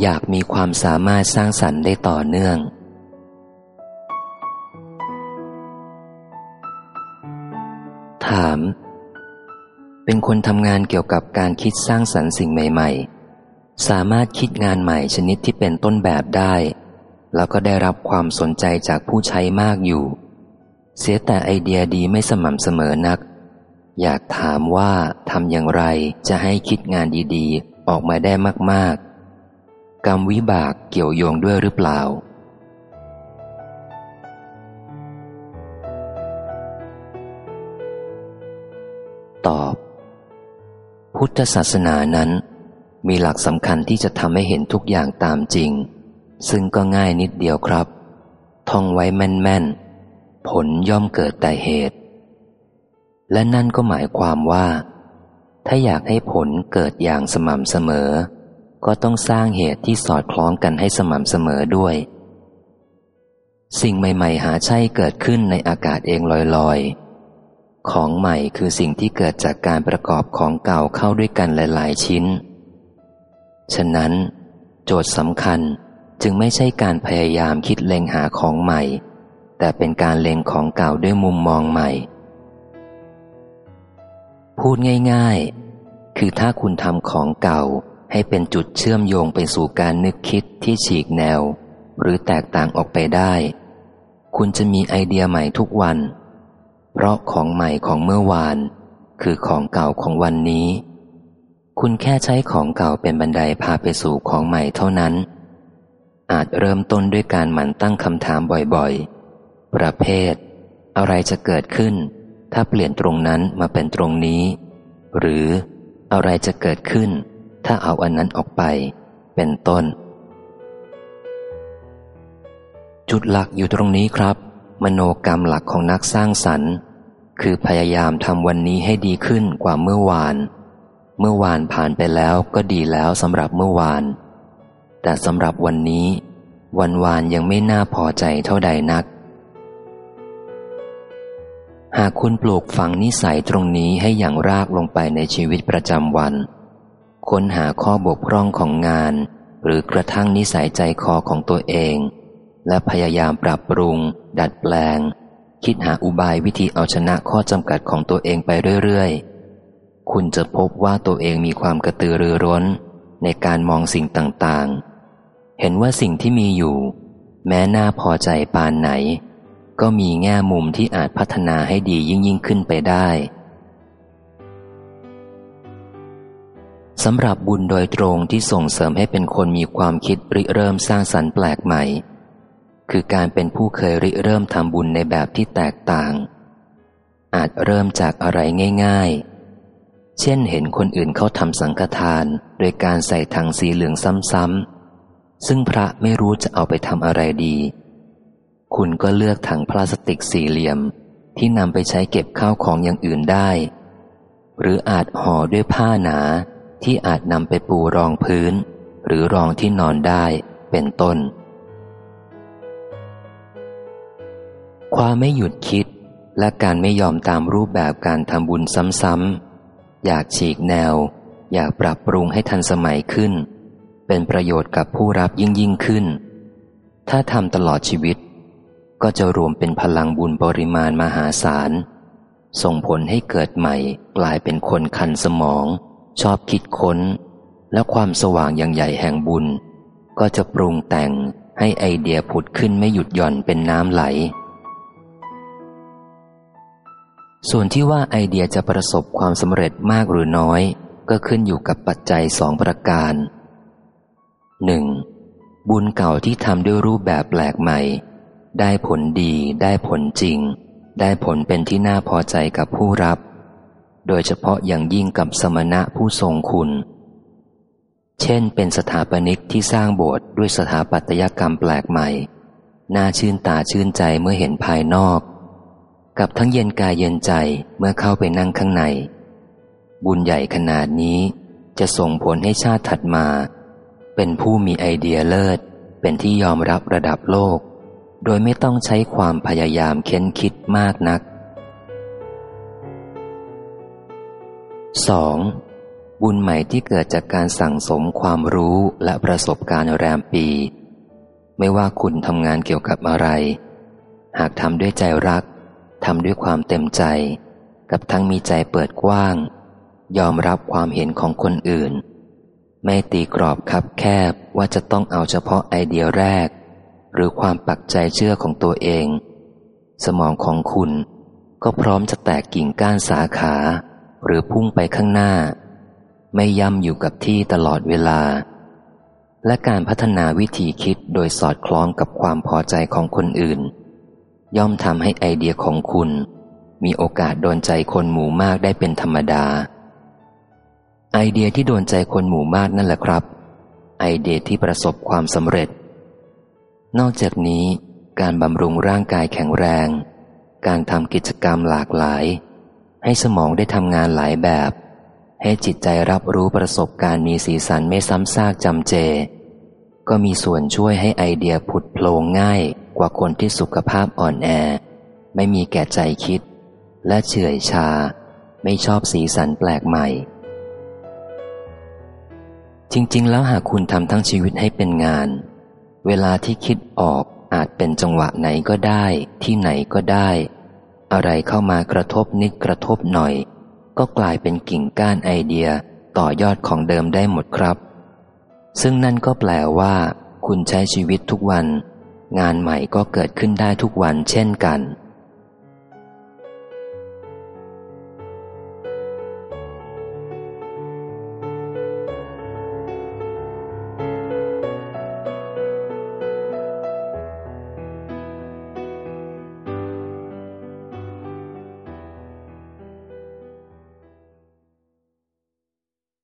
อยากมีความสามารถสร้างสรรค์ได้ต่อเนื่อง ถาม เป็นคนทำงานเกี่ยวกับการคิดสร้างสรรค์สิ่งใหม่ ๆ สามารถคิดงานใหม่ชนิดที่เป็นต้นแบบได้ แล้วก็ได้รับความสนใจจากผู้ใช้มากอยู่ เสียแต่ไอเดียดีไม่สม่ำเสมอนัก อยากถามว่าทำอย่างไรจะให้คิดงานดีๆ ออกมาได้มากๆ กรรมวิบากเกี่ยวโยงด้วยหรือเปล่า ตอบ พุทธศาสนานั้น มีหลักสำคัญที่จะทำให้เห็นทุกอย่างตามจริง ซึ่งก็ง่ายนิดเดียวครับ ท่องไว้แม่นๆ ผลย่อมเกิดแต่เหตุ และนั่นก็หมายความว่า ถ้าอยากให้ผลเกิดอย่างสม่ำเสมอ ก็ต้องสร้างเหตุที่สอดคล้องกันให้สม่ำเสมอด้วย สิ่งใหม่ ๆ หาใช่เกิดขึ้นในอากาศเองลอยๆ ของใหม่คือสิ่งที่เกิดจากการประกอบของเก่าเข้าด้วยกันหลาย ๆ ชิ้น ฉะนั้น โจทย์สำคัญจึงไม่ใช่การพยายามคิดเล็งหาของใหม่ แต่เป็นการเล็งของเก่าด้วยมุมมองใหม่ พูดง่าย ๆ คือถ้าคุณทำของเก่า ให้เป็นจุดเชื่อมโยงไปสู่การนึกคิดที่ฉีกแนว หรือแตกต่างออกไปได้ คุณจะมีไอเดียใหม่ทุกวัน เพราะของใหม่ของเมื่อวาน คือของเก่าของวันนี้ คุณแค่ใช้ของเก่าเป็นบันไดพาไปสู่ของใหม่เท่านั้น อาจเริ่มต้นด้วยการหมั่นตั้งคำถามบ่อยๆ ประเภท อะไรจะเกิดขึ้น ถ้าเปลี่ยนตรงนั้นมาเป็นตรงนี้ หรืออะไรจะเกิดขึ้น ถ้าเอาอันนั้นออกไป เป็นต้น จุดหลักอยู่ตรงนี้ครับ มโนกรรมหลักของนักสร้างสรรค์ คือพยายามทำวันนี้ให้ดีขึ้นกว่าเมื่อวาน เมื่อวานผ่านไปแล้วก็ดีแล้วสำหรับเมื่อวาน แต่สำหรับวันนี้ วันวานยังไม่น่าพอใจเท่าใดนักหากคุณปลูกฝังนิสัยตรงนี้ให้อย่างรากลงไปในชีวิตประจำวัน ค้นหาข้อบกพร่องของงาน หรือกระทั่งนิสัยใจคอของตัวเอง และพยายามปรับปรุง ดัดแปลง คิดหาอุบายวิธีเอาชนะข้อจำกัดของตัวเองไปเรื่อยๆ คุณจะพบว่าตัวเองมีความกระตือรือร้น ในการมองสิ่งต่างๆ เห็นว่าสิ่งที่มีอยู่ แม้น่าพอใจปานไหน ก็มีแง่มุมที่อาจพัฒนาให้ดียิ่งยิ่งขึ้นไปได้ สำหรับบุญโดยตรงที่ส่งเสริมให้เป็นคนมีความคิดริเริ่มสร้างสรรค์แปลกใหม่ คือการเป็นผู้เคยริเริ่มทำบุญในแบบที่แตกต่าง อาจเริ่มจากอะไรง่าย ๆ เช่นเห็นคนอื่นเขาทำสังฆทานโดยการใส่ถังสีเหลืองซ้ำๆซึ่งพระไม่รู้จะเอาไปทำอะไรดี คุณก็เลือกถังพลาสติกสี่เหลี่ยมที่นำไปใช้เก็บข้าวของอย่างอื่นได้ หรืออาจห่อด้วยผ้าหนา ที่อาจนำไปปูรองพื้น หรือรองที่นอนได้เป็นต้น ความไม่หยุดคิดและการไม่ยอมตามรูปแบบการทำบุญซ้ำๆ อยากฉีกแนว อยากปรับปรุงให้ทันสมัยขึ้น เป็นประโยชน์กับผู้รับยิ่งยิ่งขึ้น ถ้าทำตลอดชีวิต ก็จะรวมเป็นพลังบุญปริมาณมหาศาล ส่งผลให้เกิดใหม่กลายเป็นคนคันสมอง ชอบคิดค้น และความสว่างอย่างใหญ่แห่งบุญ ก็จะปรุงแต่งให้ไอเดียผุดขึ้นไม่หยุดหย่อนเป็นน้ำไหล ส่วนที่ว่าไอเดียจะประสบความสำเร็จมากหรือน้อย ก็ขึ้นอยู่กับปัจจัยสองประการ 1. บุญเก่าที่ทำด้วยรูปแบบแปลกใหม่ ได้ผลดี ได้ผลจริง ได้ผลเป็นที่น่าพอใจกับผู้รับ โดยเฉพาะอย่างยิ่งกับสมณะผู้ทรงคุณ เช่นเป็นสถาปนิกที่สร้างโบสถ์ด้วยสถาปัตยกรรมแปลกใหม่ น่าชื่นตาชื่นใจเมื่อเห็นภายนอก กับทั้งเย็นกายเย็นใจเมื่อเข้าไปนั่งข้างใน บุญใหญ่ขนาดนี้จะส่งผลให้ชาติถัดมา เป็นผู้มีไอเดียเลิศ เป็นที่ยอมรับระดับโลก โดยไม่ต้องใช้ความพยายามเค้นคิดมากนัก 2. บุญใหม่ที่เกิดจากการสั่งสมความรู้และประสบการณ์แรมปี ไม่ว่าคุณทำงานเกี่ยวกับอะไร หากทำด้วยใจรักทำด้วยความเต็มใจ กับทั้งมีใจเปิดกว้าง ยอมรับความเห็นของคนอื่น ไม่ตีกรอบคับแคบว่าจะต้องเอาเฉพาะไอเดียแรก หรือความปักใจเชื่อของตัวเอง สมองของคุณก็พร้อมจะแตกกิ่งก้านสาขา หรือพุ่งไปข้างหน้า ไม่ย่ำอยู่กับที่ตลอดเวลา และการพัฒนาวิธีคิดโดยสอดคล้องกับความพอใจของคนอื่น ย่อมทำให้ไอเดียของคุณ มีโอกาสโดนใจคนหมู่มากได้เป็นธรรมดา ไอเดียที่โดนใจคนหมู่มากนั่นแหละครับ ไอเดียที่ประสบความสำเร็จ นอกจากนี้การบำรุงร่างกายแข็งแรง การทำกิจกรรมหลากหลาย ให้สมองได้ทำงานหลายแบบ ให้จิตใจรับรู้ประสบการณ์มีสีสันไม่ซ้ำซากจำเจ ก็มีส่วนช่วยให้ไอเดียผุดโผล่ง่ายกว่าคนที่สุขภาพอ่อนแอ ไม่มีแก่ใจคิด และเฉื่อยชา ไม่ชอบสีสันแปลกใหม่ จริง ๆ แล้วหากคุณทำทั้งชีวิตให้เป็นงาน เวลาที่คิดออกอาจเป็นจังหวะไหนก็ได้ ที่ไหนก็ได้ อะไรเข้ามากระทบนิดกระทบหน่อย ก็กลายเป็นกิ่งก้านไอเดียต่อยอดของเดิมได้หมดครับ ซึ่งนั่นก็แปลว่า คุณใช้ชีวิตทุกวัน งานใหม่ก็เกิดขึ้นได้ทุกวันเช่นกัน